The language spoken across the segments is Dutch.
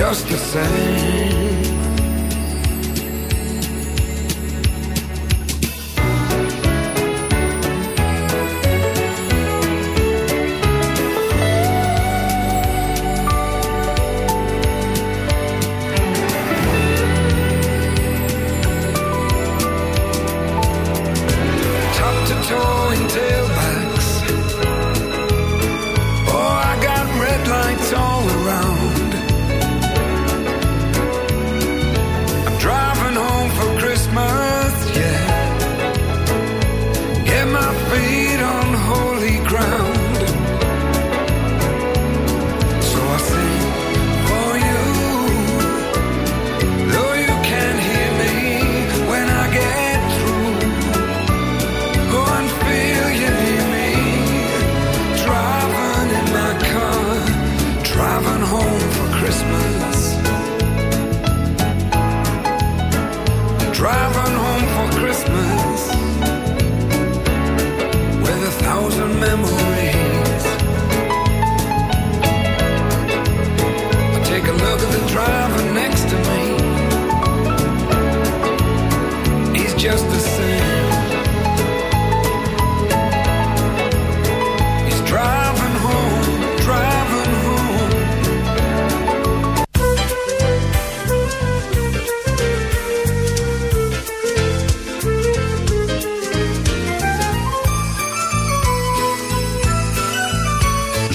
just the same.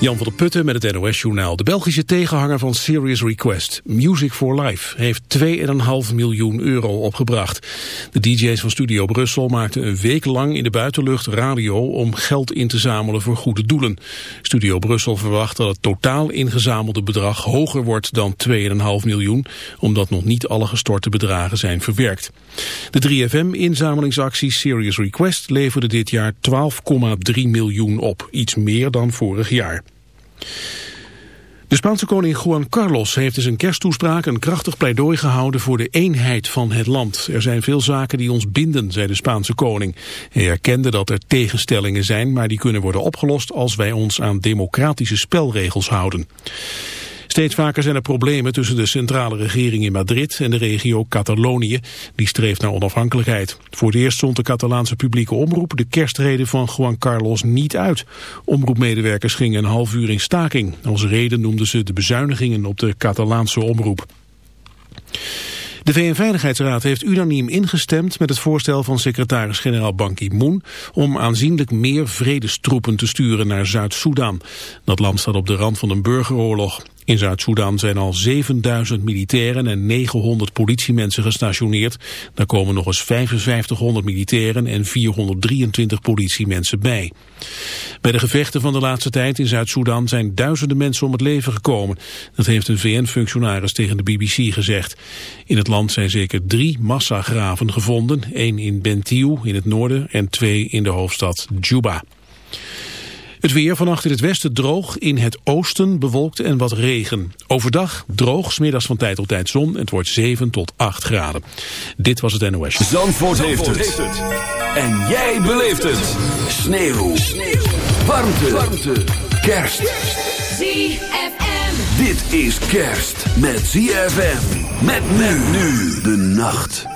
Jan van der Putten met het NOS-journaal. De Belgische tegenhanger van Serious Request, Music for Life, heeft 2,5 miljoen euro opgebracht. De DJ's van Studio Brussel maakten een week lang in de buitenlucht radio om geld in te zamelen voor goede doelen. Studio Brussel verwacht dat het totaal ingezamelde bedrag hoger wordt dan 2,5 miljoen, omdat nog niet alle gestorte bedragen zijn verwerkt. De 3FM-inzamelingsactie Serious Request leverde dit jaar 12,3 miljoen op, iets meer dan vorig jaar. De Spaanse koning Juan Carlos heeft in zijn kersttoespraak een krachtig pleidooi gehouden voor de eenheid van het land. Er zijn veel zaken die ons binden, zei de Spaanse koning. Hij erkende dat er tegenstellingen zijn, maar die kunnen worden opgelost als wij ons aan democratische spelregels houden. Steeds vaker zijn er problemen tussen de centrale regering in Madrid en de regio Catalonië. Die streeft naar onafhankelijkheid. Voor het eerst zond de Catalaanse publieke omroep de kerstreden van Juan Carlos niet uit. Omroepmedewerkers gingen een half uur in staking. Als reden noemden ze de bezuinigingen op de Catalaanse omroep. De VN-veiligheidsraad heeft unaniem ingestemd met het voorstel van secretaris-generaal Ban Ki-moon om aanzienlijk meer vredestroepen te sturen naar Zuid-Soedan. Dat land staat op de rand van een burgeroorlog. In Zuid-Soedan zijn al 7000 militairen en 900 politiemensen gestationeerd. Daar komen nog eens 5500 militairen en 423 politiemensen bij. Bij de gevechten van de laatste tijd in Zuid-Soedan zijn duizenden mensen om het leven gekomen. Dat heeft een VN-functionaris tegen de BBC gezegd. In het land zijn zeker drie massagraven gevonden. één in Bentiu in het noorden en twee in de hoofdstad Juba. Het weer vannacht in het westen droog, in het oosten bewolkt en wat regen. Overdag droog, smiddags van tijd tot tijd zon en het wordt 7 tot 8 graden. Dit was het NOS. Zandvoort, heeft, het. En jij beleeft het. Sneeuw. Sneeuw. Warmte. Warmte. Kerst. ZFM. Dit is kerst met ZFM. Met men nu de nacht.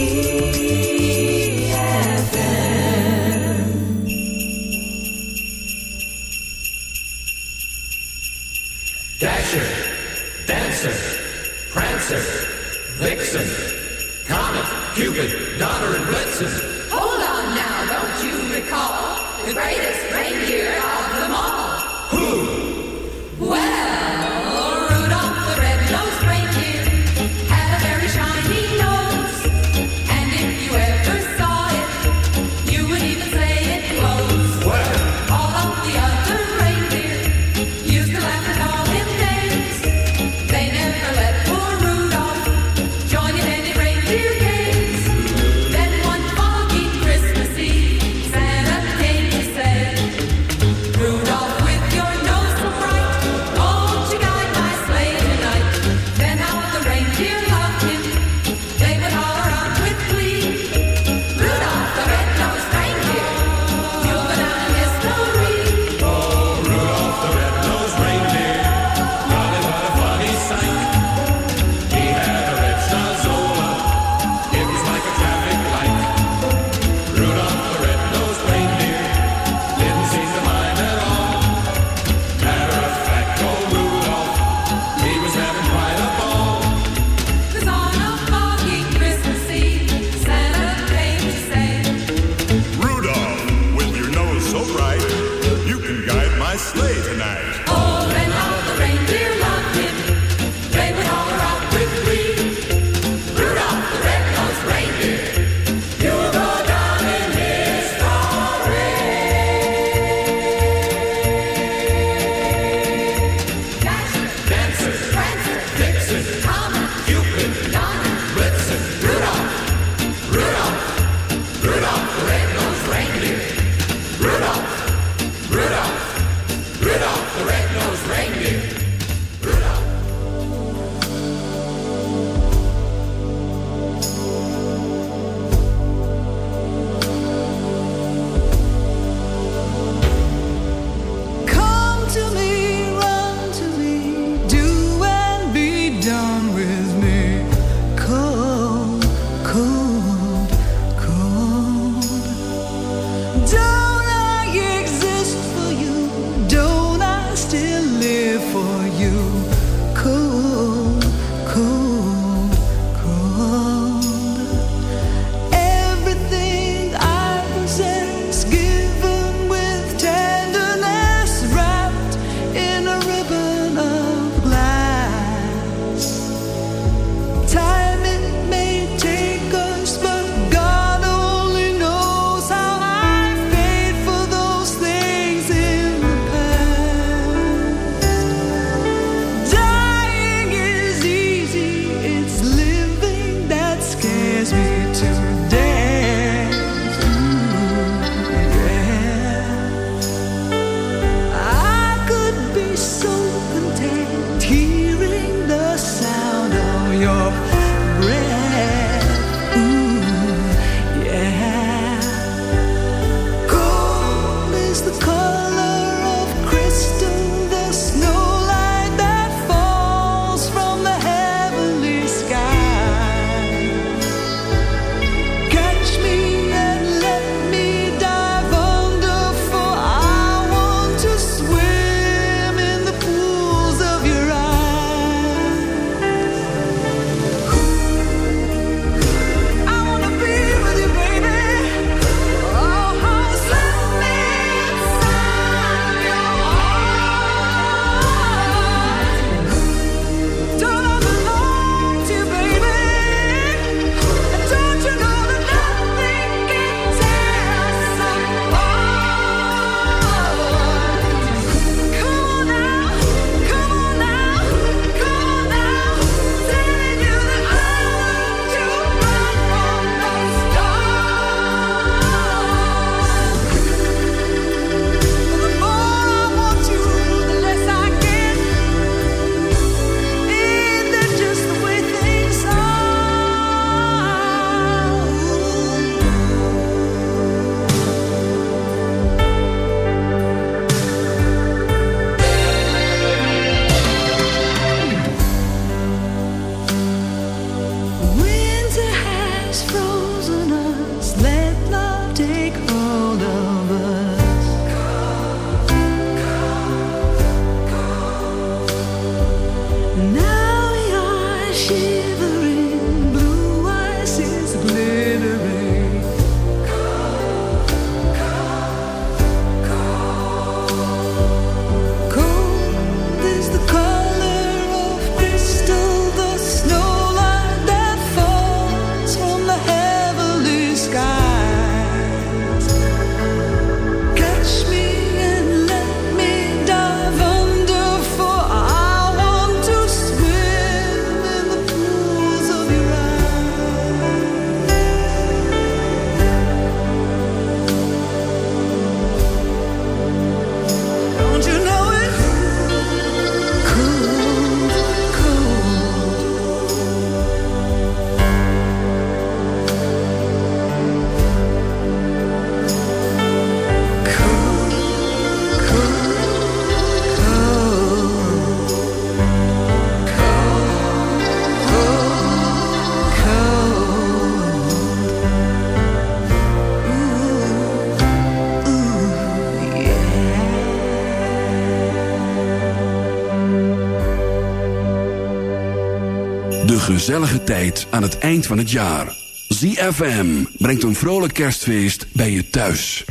gezellige tijd aan het eind van het jaar. ZFM brengt een vrolijk kerstfeest bij je thuis.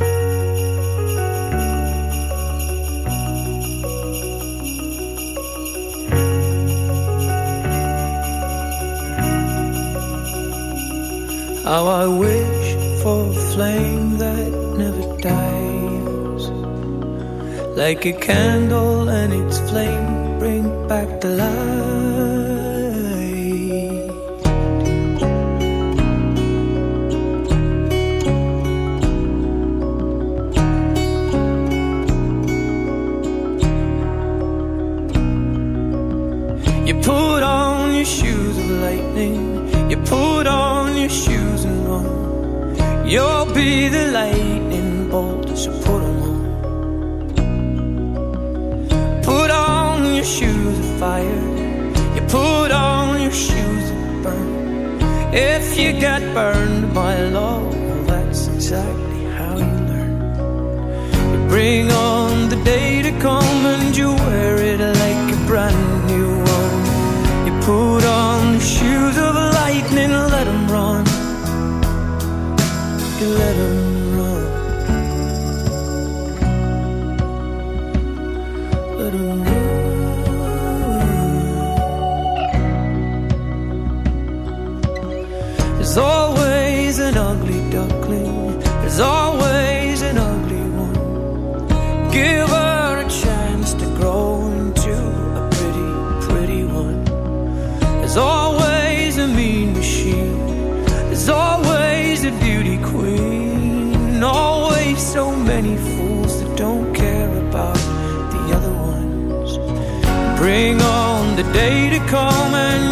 How I wish for a flame that never dies Like a candle and its flame bring back the light You put on your shoes of lightning. You put on your shoes and run. You'll be the lightning bolt, so put them on. Put on your shoes of fire. You put on your shoes of burn. If you get burned my love, well, that's exactly how you learn. You bring on the day to come and you wear it like a brand let the day to come and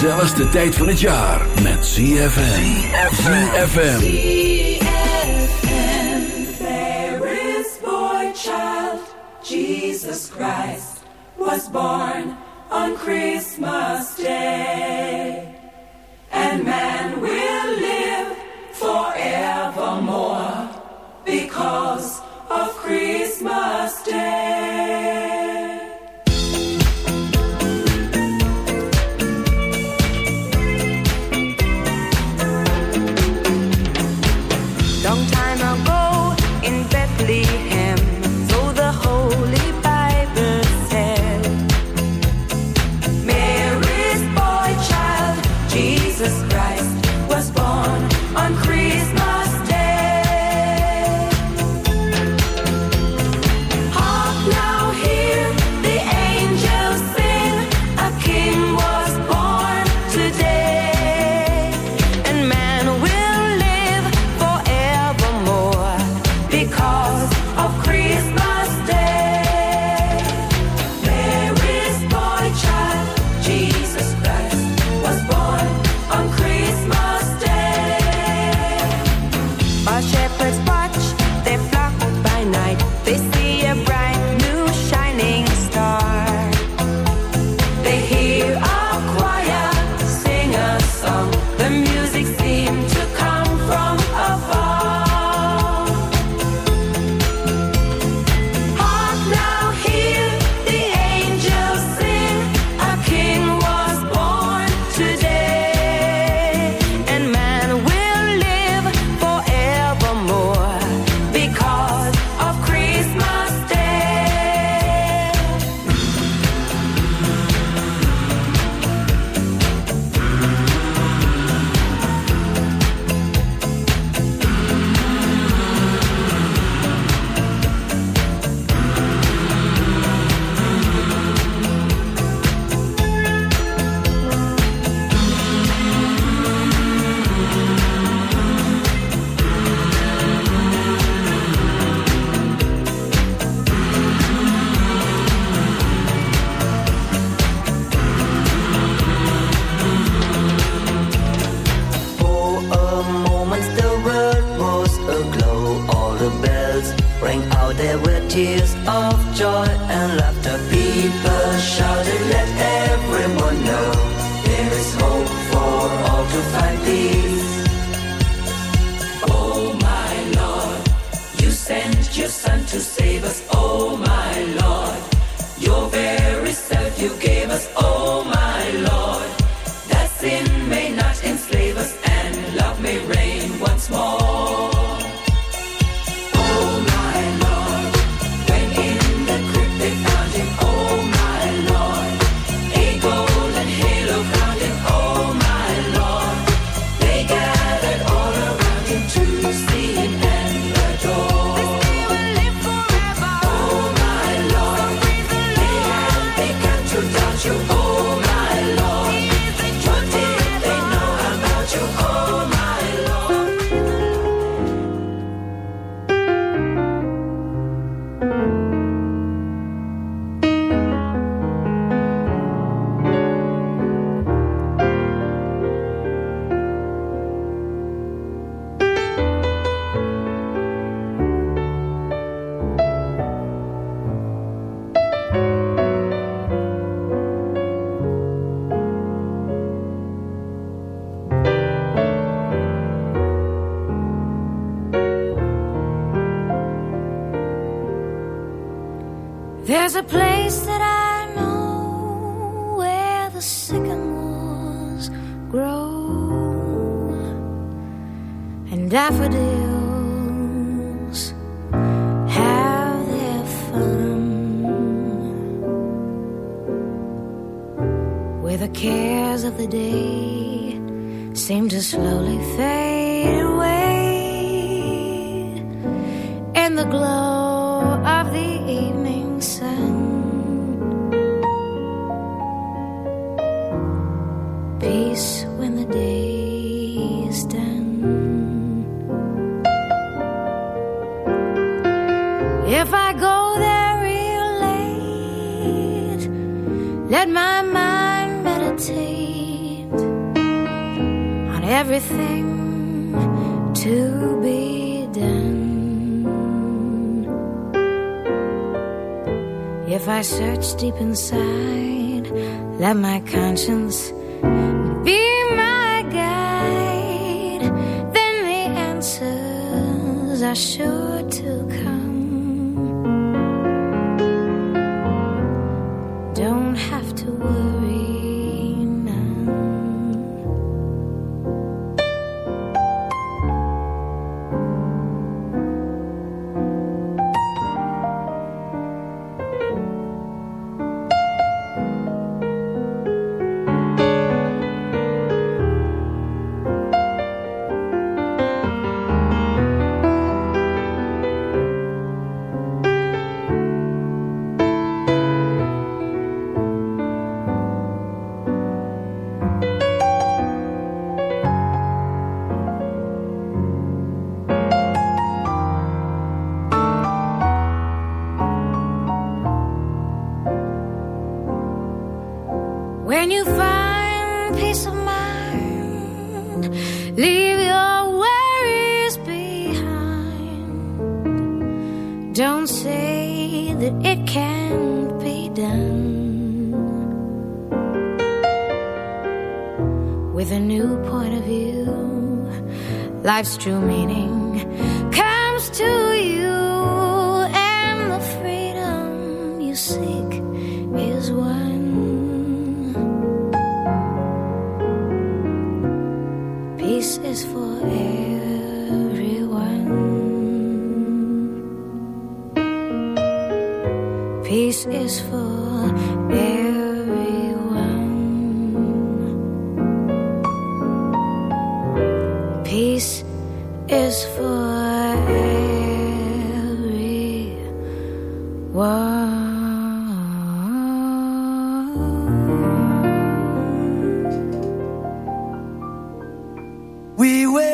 gezelligste tijd van het jaar met ZFM. ZFM. There is boy child, Jesus Christ, was born on Christmas Day. And man will live forevermore because of Christmas Day. a place deep inside, let my conscience life's true We will.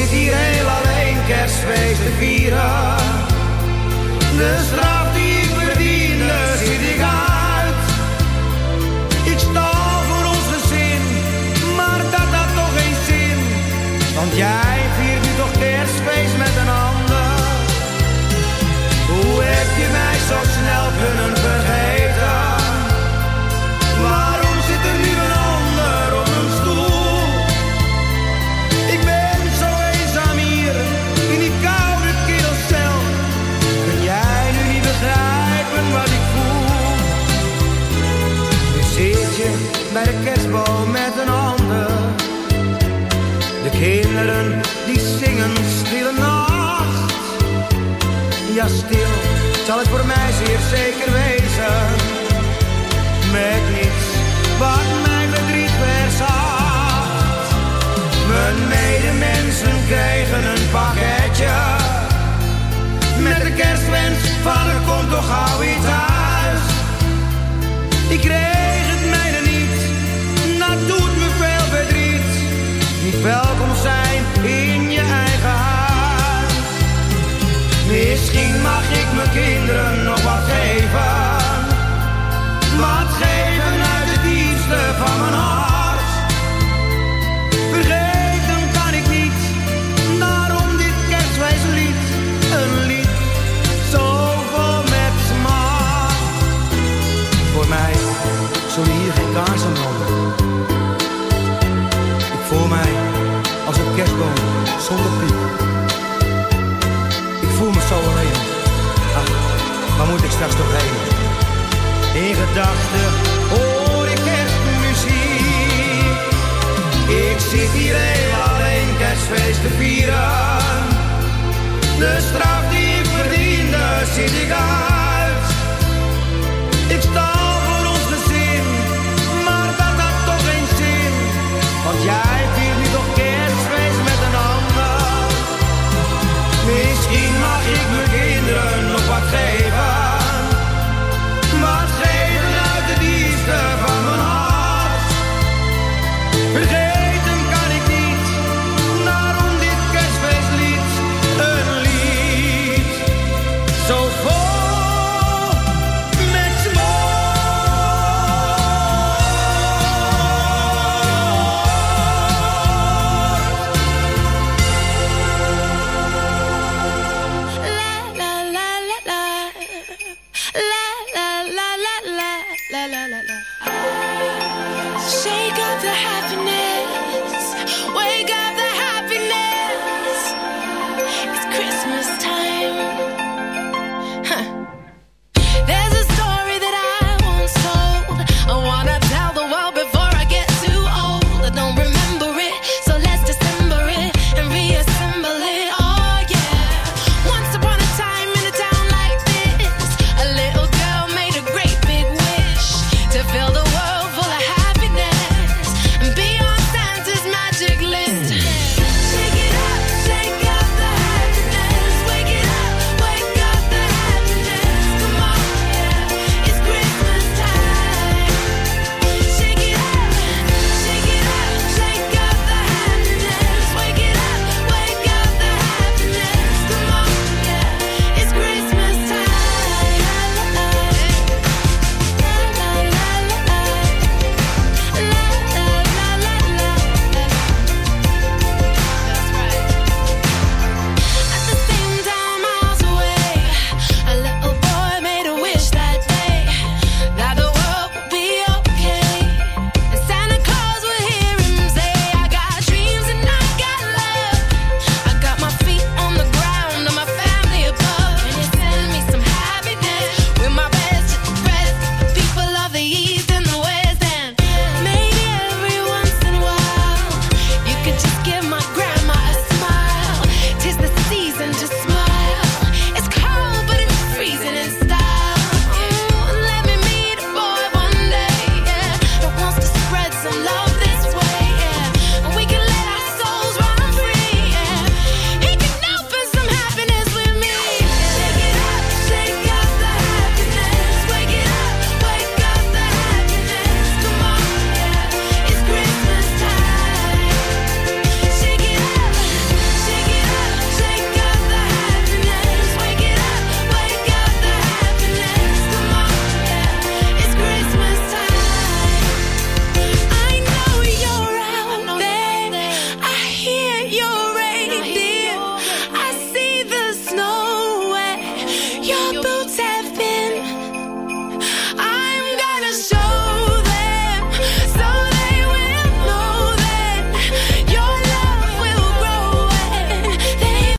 zit hier heel alleen kerstfeest te vieren. De straf die ik verdiende zit ik uit. Ik sta voor onze zin, maar dat had toch geen zin. Want jij viert nu toch kerstfeest met een ander. Hoe heb je mij zo snel kunnen stil, zal het voor mij zeer zeker wezen. Met iets wat mijn verdriet verzacht. Mijn medemensen kregen een pakketje. Met de kerstwens van er komt toch gauw iets thuis. Ik kreeg het mijne niet, dat doet me veel verdriet. Niet welkom zijn Ik voel mij als een kerstboom zonder piek. Ik voel me zo alleen. Ach, waar moet ik straks toch heen? In gedachten hoor ik muziek, Ik zit hier heel alleen kerstfeest te vieren. De straf die ik verdiende zit ik aan.